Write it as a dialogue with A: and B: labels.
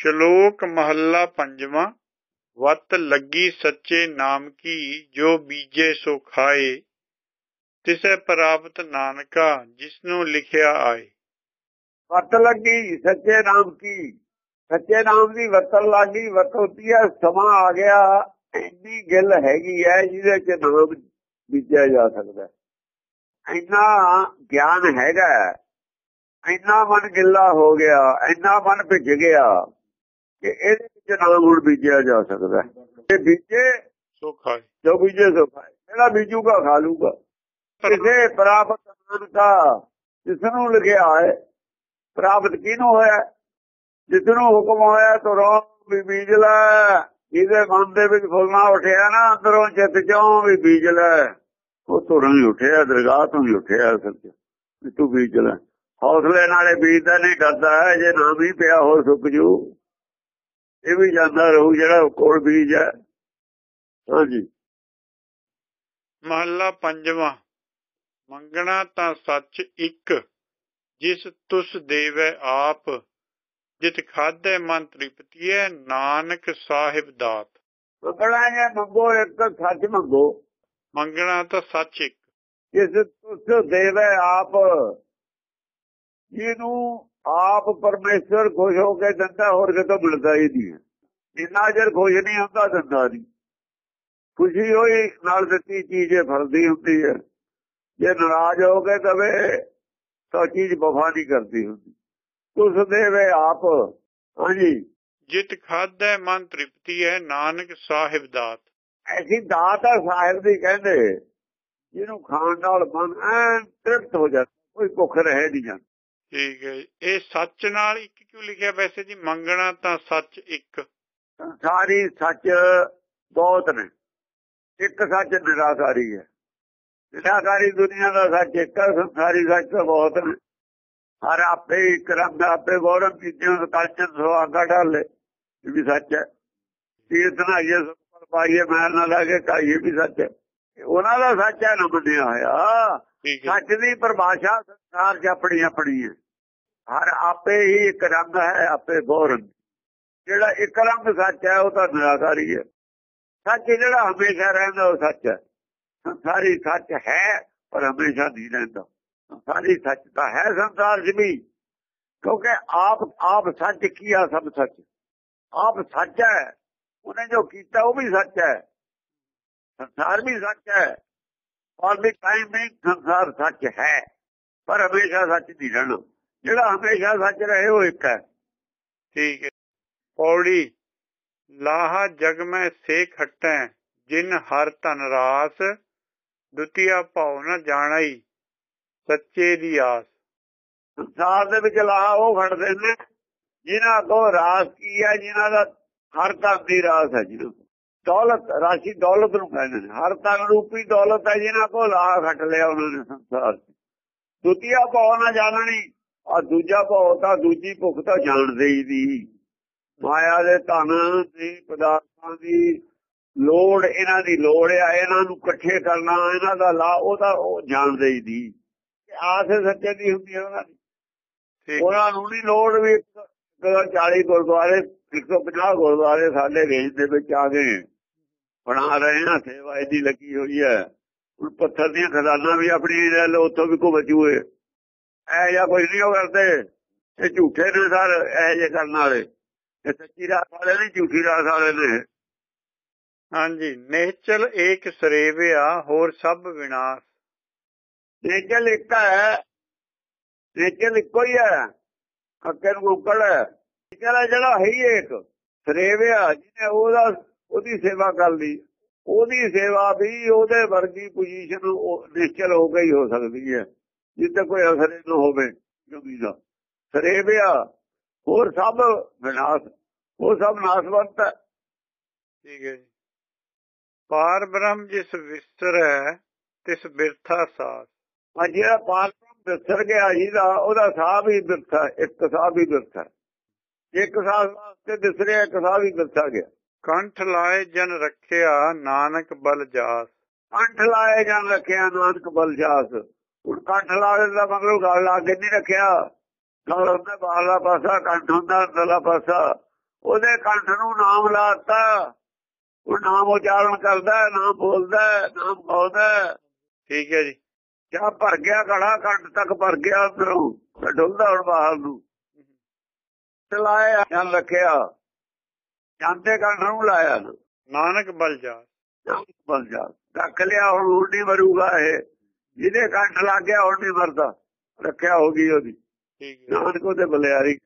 A: ਸ਼ਲੋਕ ਮਹੱਲਾ ਪੰਜਵਾਂ, ਵਤ ਲੱਗੀ ਸੱਚੇ ਨਾਮ ਕੀ, ਜੋ ਬੀਜੇ ਸੋ ਖਾਏ, ਤਿਸੈ ਪ੍ਰਾਪਤ ਨਾਨਕਾ, ਜਿਸਨੂੰ ਲਿਖਿਆ ਆਏ।
B: ਵਤ ਲੱਗੀ ਸੱਚੇ ਨਾਮ ਕੀ, ਸੱਚੇ ਨਾਮ ਦੀ ਵਤਨ ਲੱਗੀ ਵਤੋਤੀ ਹੈ ਸਮਾਂ ਆ ਗਿਆ, ਇੰਨੀ ਗਿੱਲ ਹੈਗੀ ਹੈ ਜਿਹਦੇ ਚ ਨਾਮ ਬੀਜਿਆ ਜਾ ਸਕਦਾ ਇੰਨਾ ਗਿਆਨ ਹੈਗਾ ਇੰਨਾ ਮਨ ਗਿੱਲਾ ਹੋ ਗਿਆ, ਇੰਨਾ ਮਨ ਭਿੱਜ ਗਿਆ। ਕਿ ਇਹਦੇ ਵਿੱਚ ਨਾਮ ਹੁਣ ਬੀਜਿਆ ਜਾ ਸਕਦਾ ਤੇ ਬੀਜੇ
A: ਸੋ ਖਾਏ
B: ਜੋ ਬੀਜੇ ਸੋ ਖਾਏ ਜਿਹੜਾ ਬੀਜੂਗਾ ਖਾ ਲੂਗਾ। ਕਿਸੇ ਪ੍ਰਾਪਤ ਨਾਨਕਾ ਜਿਸ ਨੂੰ ਲਿਖਿਆ ਹੈ ਪ੍ਰਾਪਤ ਕਿਹਨੂੰ ਹੋਇਆ ਜਿਸ ਨੂੰ ਹੁਕਮ ਹੋਇਆ ਤੁਰੋਂ ਵੀ ਬੀਜ ਲੈ। ਜਿਹਦੇ ਮਨ ਦੇ ਵਿੱਚ ਫੁੱਲਣਾ ਉੱਠਿਆ ਨਾ ਅੰਦਰੋਂ ਚਿੱਤ ਚੋਂ ਵੀ ਬੀਜ ਲੈ। ਉਹ ਤੁਰੋਂ ਹੀ ਉੱਠਿਆ ਦਰਗਾਹ ਤੋਂ ਹੀ ਉੱਠਿਆ ਅਸਲ ਚ ਵੀ ਤੂੰ ਬੀਜ ਲੈ। ਹੌਸਲੇ ਨਾਲੇ ਬੀਜਦਾ ਨਹੀਂ ਡਰਦਾ ਜੇ ਨਾ ਵੀ ਪਿਆ ਹੋ ਸੁੱਕ ਜੂ। ਇਹ ਵੀ ਜਾਂਦਾ ਰਹੂ ਜਿਹੜਾ ਕੋਲ ਬੀਜ ਹੈ। ਹਾਂਜੀ।
A: ਮਹੱਲਾ ਪੰਜਵਾਂ। ਮੰਗਣਾ ਤਾਂ ਸੱਚ ਇੱਕ ਜਿਸ ਤੁਸ ਦੇਵੈ ਆਪ ਜਿਤ ਖਾਦੇ ਮਨ ਤ੍ਰਿਪਤੀਏ ਨਾਨਕ ਸਾਹਿਬ ਦਾਤ।
B: ਮੰਗਣਾ ਜੇ ਮੰਗੋ ਇੱਕ ਸੱਚ ਮੰਗੋ।
A: ਮੰਗਣਾ ਤਾਂ ਸੱਚ ਇੱਕ।
B: ਜਿਸ ਤੁਸ ਦੇਵੇ ਆਪ ਜਿਹਨੂੰ ਆਪ ਪਰਮੇਸ਼ਰ ਖੁਸ਼ ਹੋ ਕੇ ਦਿੰਦਾ ਹੋਰ ਕਿਤੋਂ ਮਿਲਦਾ ਹੀ ਨਹੀਂ ਜਿੰਨਾ ਚਿਰ ਖੁਸ਼ ਨਹੀਂ ਹੁੰਦਾ ਦਿੰਦਾ ਨਹੀਂ। ਖੁਸ਼ੀ ਹੋਈ ਨਾਲ ਦਿੱਤੀ ਚੀਜ਼ ਫਲਦੀ ਹੁੰਦੀ ਹੈ। ਜੇ ਨਾਰਾਜ਼ ਹੋ ਕੇ ਦਵੇ ਤਾਂ ਚੀਜ਼ ਵਫਾ ਨਹੀਂ ਕਰਦੀ ਹੁੰਦੀ। ਤੁਸ ਦੇਵੇ ਆਪ ਹਾਂਜੀ।
A: ਜਿਤ ਖਾਦੇ ਮਨ ਤ੍ਰਿਪਤੀ ਹੈ ਨਾਨਕ ਸਾਹਿਬ ਦਾਤ।
B: ਐਸੀ ਦਾਤ ਹੈ ਸਾਹਿਬ ਦੀ ਕਹਿੰਦੇ। ਜਿਹਨੂੰ ਖਾਣ ਨਾਲ ਮਨ ਐਨ ਤ੍ਰਿਪਤ ਹੋ ਜਾਂਦਾ ਕੋਈ ਭੁੱਖ ਰਹੇ ਨਹੀਂ ਜਾਂਦੀ।
A: ਠੀਕ ਹੈ ਇਹ ਸੱਚ ਨਾਲ ਇੱਕ ਕਿਉਂ ਲਿਖਿਆ? ਵੈਸੇ ਜੀ ਮੰਗਣਾ ਤਾਂ ਸੱਚ ਇੱਕ।
B: ਸਾਰੀ ਸੱਚ ਬਹੁਤ ਨੇ। ਇੱਕ ਸੱਚ ਨਿਰਾਕਾਰੀ ਹੈ। ਨਿਰਾਕਾਰੀ ਦੁਨੀਆ ਦਾ ਸੱਚ ਇੱਕ ਹੈ, ਸੰਸਾਰੀ ਸੱਚ ਤਾਂ ਬਹੁਤ ਨੇ। ਹਰ ਆਪੇ ਹੀ ਕਰਮ ਆਪੇ ਗੌਰਵ ਕੀਤਿਆਂ ਕਲਚਰ ਸੁਆਗਾ ਢਾਲੇ ਇਹ ਵੀ ਸੱਚ ਹੈ। ਤੀਰਥ ਨਾਈਏ ਸੁਪਰ ਪਾਈਏ ਮੈਲ ਨਾ ਲਾਗੇ ਕਾਈਏ ਵੀ ਸੱਚ ਹੈ। ਉਹਨਾਂ ਦਾ ਸੱਚ ਹੈ ਨਾ ਮੰਨਿਆ ਹੋਇਆ ਸੱਚ ਦੀ ਪਰਿਭਾਸ਼ਾ ਸੰਸਾਰ 'ਚ ਆਪਣੀ ਆਪਣੀ ਹੈ। ਹਰ ਆਪੇ ਹੀ ਇੱਕ ਰੰਗ ਹੈ ਆਪੇ ਗੌਰਵ ਜਿਹੜਾ ਇੱਕ ਰੰਗ ਸੱਚ ਹੈ ਉਹ ਤਾਂ ਨਿਰਾਕਾਰੀ ਹੈ। ਸੱਚ ਜਿਹੜਾ ਹਮੇਸ਼ਾ ਰਹਿੰਦਾ ਉਹ ਸੱਚ ਹੈ। ਸੰਸਾਰੀ ਸੱਚ ਹੈ ਪਰ ਹਮੇਸ਼ਾ ਨਹੀਂ ਰਹਿੰਦਾ। ਸੰਸਾਰੀ ਸੱਚ ਤਾਂ ਹੈ ਸੰਸਾਰ ਵੀ। ਕਿਉਂਕਿ ਆਪ ਆਪ ਸੱਚ ਕੀਆ ਸਭ ਸੱਚ? ਆਪ ਸੱਚ ਹੈ। ਉਹਨੇ ਜੋ ਕੀਤਾ ਉਹ ਵੀ ਸੱਚ ਹੈ। ਸੰਸਾਰ ਵੀ ਸੱਚ ਹੈ। ਔਰ ਵੀ ਟਾਈਮ ਵਿੱਚ ਸੰਸਾਰ ਸੱਚ ਹੈ। ਪਰ ਹਮੇਸ਼ਾ ਸੱਚ ਨਹੀਂ ਰਹਿਣਾ। ਜਿਹੜਾ ਹਮੇਸ਼ਾ ਸੱਚ ਰਹੇ ਉਹ ਇੱਕ ਹੈ।
A: ਠੀਕ ਹੈ। ਪੌੜੀ ਲਾਹਾ ਜਗ ਮੈਂ ਸੇ ਖਟੈ ਜਿਨ ਹਰ ਧਨ ਰਾਸ ਦੁਤੀਆ ਭਾਉ ਨ ਜਾਣਈ ਸੱਚੇ ਦੀ ਆਸ।
B: ਸੰਸਾਰ ਦੇ ਵਿੱਚ ਲਾਹਾ ਉਹ ਖੜਦੇ ਨੇ ਜਿਨ੍ਹਾਂ ਕੋ ਰਾਸ ਕੀ ਹੈ ਜਿਨ੍ਹਾਂ ਦਾ ਹਰ ਧਨ ਦੀ ਰਾਸ ਹੈ ਜਿਹਨੂੰ ਦੌਲਤ ਰਾਸ਼ੀ ਦੌਲਤ ਨੂੰ ਕਹਿੰਦੇ ਨੇ। ਹਰ ਧਨ ਰੂਪੀ ਦੌਲਤ ਹੈ ਜਿਨ੍ਹਾਂ ਕੋ ਲਾਹਾ ਖੱਟ ਲਿਆ ਉਹਨਾਂ ਨੇ। ਸੰਸਾਰ ਦੁਤੀਆ ਭਾਉ ਨਾ ਜਾਣਣੀ ਆ ਦੂਜਾ ਭਾਉ ਤਾਂ ਦੂਜੀ ਭੁੱਖ ਤਾਂ ਜਾਣਦੇ ਹੀ ਦੀ ਮਾਇਆ ਦੇ ਧਨ ਦੀ ਪਦਾਰਥਾਂ ਦੀ ਲੋੜ ਇਹਨਾਂ ਦੀ ਲੋੜ ਆ। ਇਹਨਾਂ ਨੂੰ ਇਕੱਠੇ ਕਰਨਾ ਇਹਨਾਂ ਦਾ ਲਾ ਉਹ ਤਾਂ ਉਹ ਜਾਣਦੇ ਹੀ ਦੀ ਆਸ ਸੱਚੇ ਦੀ ਹੁੰਦੀ ਹੈ ਉਹਨਾਂ ਦੀ।
A: ਠੀਕ।
B: ਉਹਨਾਂ ਨੂੰ ਨਹੀਂ ਲੋੜ ਵੀ 40 ਗੁਰਦੁਆਰੇ 150 ਗੁਰਦੁਆਰੇ ਸਾਡੇ ਰੇਂਜ ਦੇ ਵਿੱਚ ਆ ਗਏ। ਬਣਾ ਰਹੇ ਹਾਂ ਸੇਵਾ ਇਹਦੀ ਲੱਗੀ ਹੋਈ ਹੈ। ਹੁਣ ਪੱਥਰ ਦੀਆਂ ਖਜ਼ਾਨਾ ਵੀ ਆਪਣੀ ਲੈ ਲਓ ਉੱਥੋਂ ਵੀ ਕੋ ਬਚੂਏ ਐ ਜਾਂ ਕੋਈ ਨਹੀਂ ਉਹ ਕਰਦੇ। ਇਹ ਝੂਠੇ ਨੇ ਸਰ ਇਹ ਜੇ ਕਰਨ ਵਾਲੇ। ਇਹ ਸੱਚੀ ਰਾਤ ਵਾਲੇ ਨਹੀਂ ਝੂਠੀ ਰਾਤ ਵਾਲੇ ਨੇ।
A: ਹਾਂਜੀ ਨੇਚਲ ਏਕ ਸਰੇਵਿਆ ਹੋਰ ਸਭ ਵਿਨਾਸ਼।
B: ਨੇਚਲ ਇੱਕ ਹੈ। ਨੇਚਲ ਇੱਕੋ ਹੀ ਹੈ। ਅੱਕੇ ਨੂੰ ਉਕੜ ਹੈ। ਜਿਹੜਾ ਹੈ ਹੀ ਇੱਕ ਸਰੇਵਿਆ ਜਿਹਨੇ ਉਹਦਾ ਉਹਦੀ ਸੇਵਾ ਕਰ ਲਈ। ਉਹਦੀ ਸੇਵਾ ਵੀ ਉਹਦੇ ਵਰਗੀ ਪੋਜੀਸ਼ਨ ਨਿਸ਼ਚਲ ਹੋ ਗਈ ਹੋ ਸਕਦੀ ਹੈ। ਜਿੱਤੇ ਕੋਈ ਅਸਰ ਨਾ ਹੋਵੇ ਜੁਗੀ ਦਾ। ਸਰੇਵਿਆ ਹੋਰ ਸਭ ਵਿਨਾਸ਼ ਉਹ ਸਭ ਨਾਸਵੰਤ ਹੈ।
A: ਠੀਕ ਹੈ ਪਾਰ ਬ੍ਰਹਮ ਜਿਸ ਵਿਸਰੈ ਤਿਸ ਬਿਰਥਾ
B: ਆ ਜਿਹੜਾ ਪਾਲਮ ਵਿਸਰ ਗਿਆ ਜਿਹਦਾ ਉਹਦਾ ਸਾਹ ਵੀ ਬਿਰਥਾ ਇੱਕ ਸਾਹ ਵੀ ਬਿਰਥਾ। ਇੱਕ ਸਾਹ ਵਾਸਤੇ ਦਿਸਰਿਆ ਇੱਕ ਸਾਹ ਵੀ ਬਿਰਥਾ ਗਿਆ।
A: ਕੰਠ ਲਾਏ ਜਨ ਰੱਖਿਆ ਨਾਨਕ ਬਲ ਜਾਸ।
B: ਕੰਠ ਲਾਏ ਜਾਂ ਰੱਖਿਆ ਨਾਨਕ ਬਲ ਜਾਸ। ਹੁਣ ਕੰਠ ਲਾਏ ਦਾ ਮਤਲਬ ਗੱਲ ਲਾ ਕੇ ਨਹੀਂ ਰੱਖਿਆ। ਗਲ ਹੁੰਦਾ ਬਾਹਰਲਾ ਪਾਸਾ ਕੰਠ ਹੁੰਦਾ ਅੰਦਰਲਾ ਪਾਸਾ। ਉਹਦੇ ਕੰਠ ਨੂੰ ਨਾਮ ਲਾਤਾ ਉਹ ਨਾਮ ਉਚਾਰਨ ਕਰਦਾ ਨਾਮ ਬੋਲਦਾ ਨਾਮ ਗਾਉਂਦਾ।
A: ਠੀਕ ਹੈ ਜੀ।
B: ਜਾਂ ਭਰ ਗਿਆ ਘੜਾ ਕੰਠ ਤੱਕ ਭਰ ਗਿਆ ਅੰਦਰੋਂ। ਡੁੱਲਦਾ ਹੁਣ ਬਾਹਰ ਨੂੰ। ਚਲਾਇਆ ਜਾਂ ਰੱਖਿਆ। ਜਾਂਦੇ ਕੰਠ ਨੂੰ ਲਾਇਆ
A: ਨਾਨਕ ਬਲ ਜਾ।
B: ਬਸ ਜਾ। ਰੱਖ ਲਿਆ ਹੁਣ ਨਹੀਂ ਮਰੂਗਾ ਇਹ। ਜਿਹਦੇ ਕੰਠ ਲੱਗ ਗਿਆ ਹੁਣ ਨਹੀਂ ਮਰਦਾ। ਰੱਖਿਆ ਹੋ ਗਈ ਉਹਦੀ।
A: ਠੀਕ ਹੈ।
B: ਨਾਨਕ ਉਹਦੇ ਬਲਿਆਰੀ